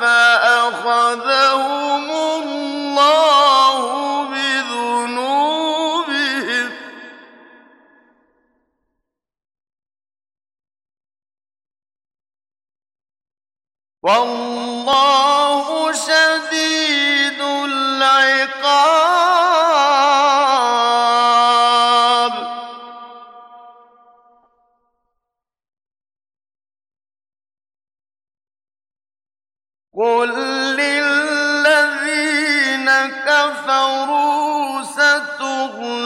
فَأَخَذَهُمُ اللَّهُ بِذُنُوبِهِمْ ۗ. وَاللَّهُ قُل لِّلَّذِينَ كَفَرُوا سَتُغْلَبُونَ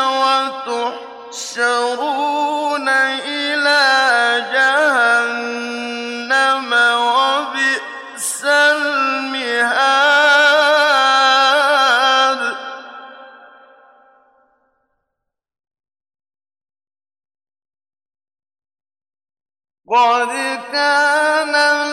وَتُحْشَرُونَ إِلَىٰ جَهَنَّمَ ۖ وَبِئْسَ الْمِهَادُ قَدْ كَانَ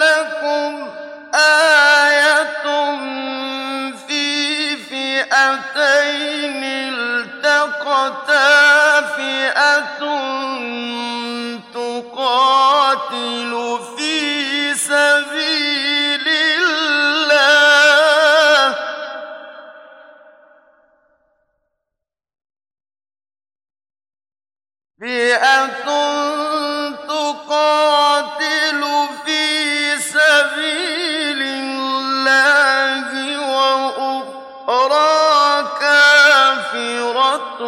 سَبِيلِ اللَّهِ ۖ. فِئَةٌ تُقَاتِلُ فِي سَبِيلِ اللَّهِ وَأُخْرَىٰ كَافِرَةٌ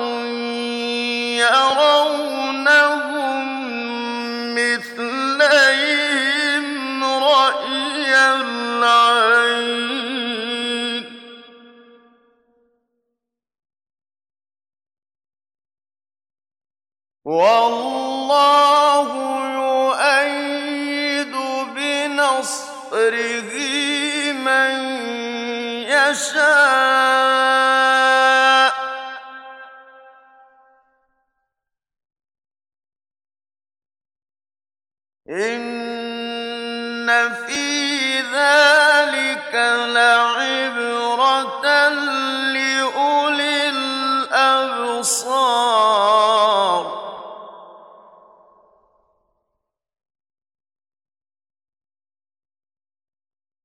وَاللَّهُ يُؤَيِّدُ بِنَصْرِهِ مَن يَشَاءُ ۗ. إِنَّ فِي ذَٰلِكَ لَعِبْرَةً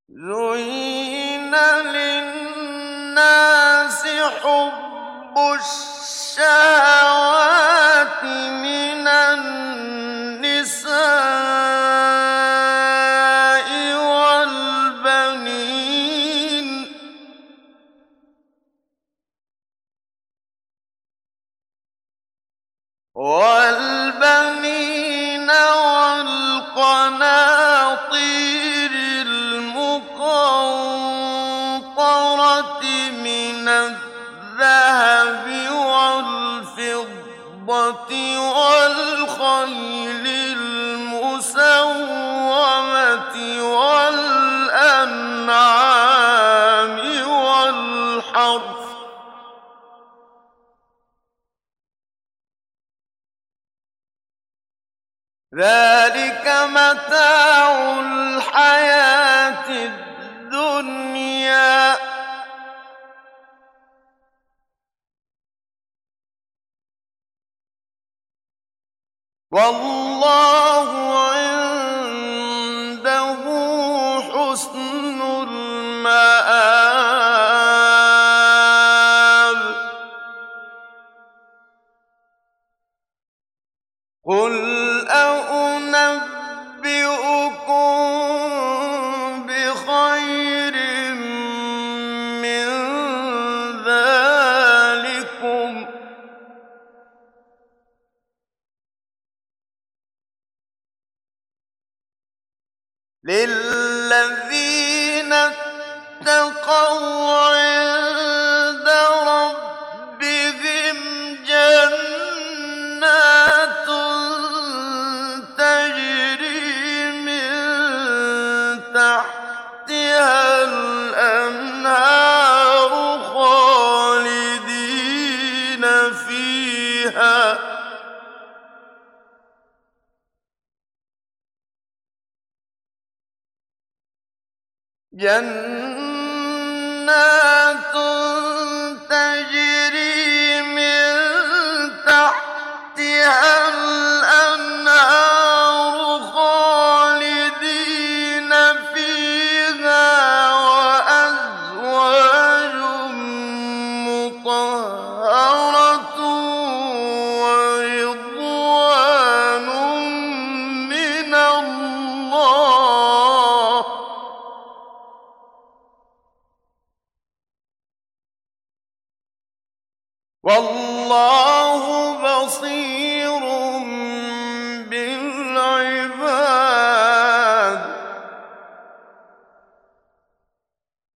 زُيِّنَ لِلنَّاسِ حُبُّ الشَّهَوَاتِ مِنَ النِّسَاءِ وَالْبَنِينَ الذَّهَبِ وَالْفِضَّةِ وَالْخَيْلِ الْمُسَوَّمَةِ وَالْأَنْعَامِ وَالْحَرْثِ ۗ ذَٰلِكَ مَتَاعُ الْحَيَاةِ وَاللَّهُ عِندَهُ حُسْنُ قُلْ أَؤُنَبِّئُكُم للذين اتقوا جنات والله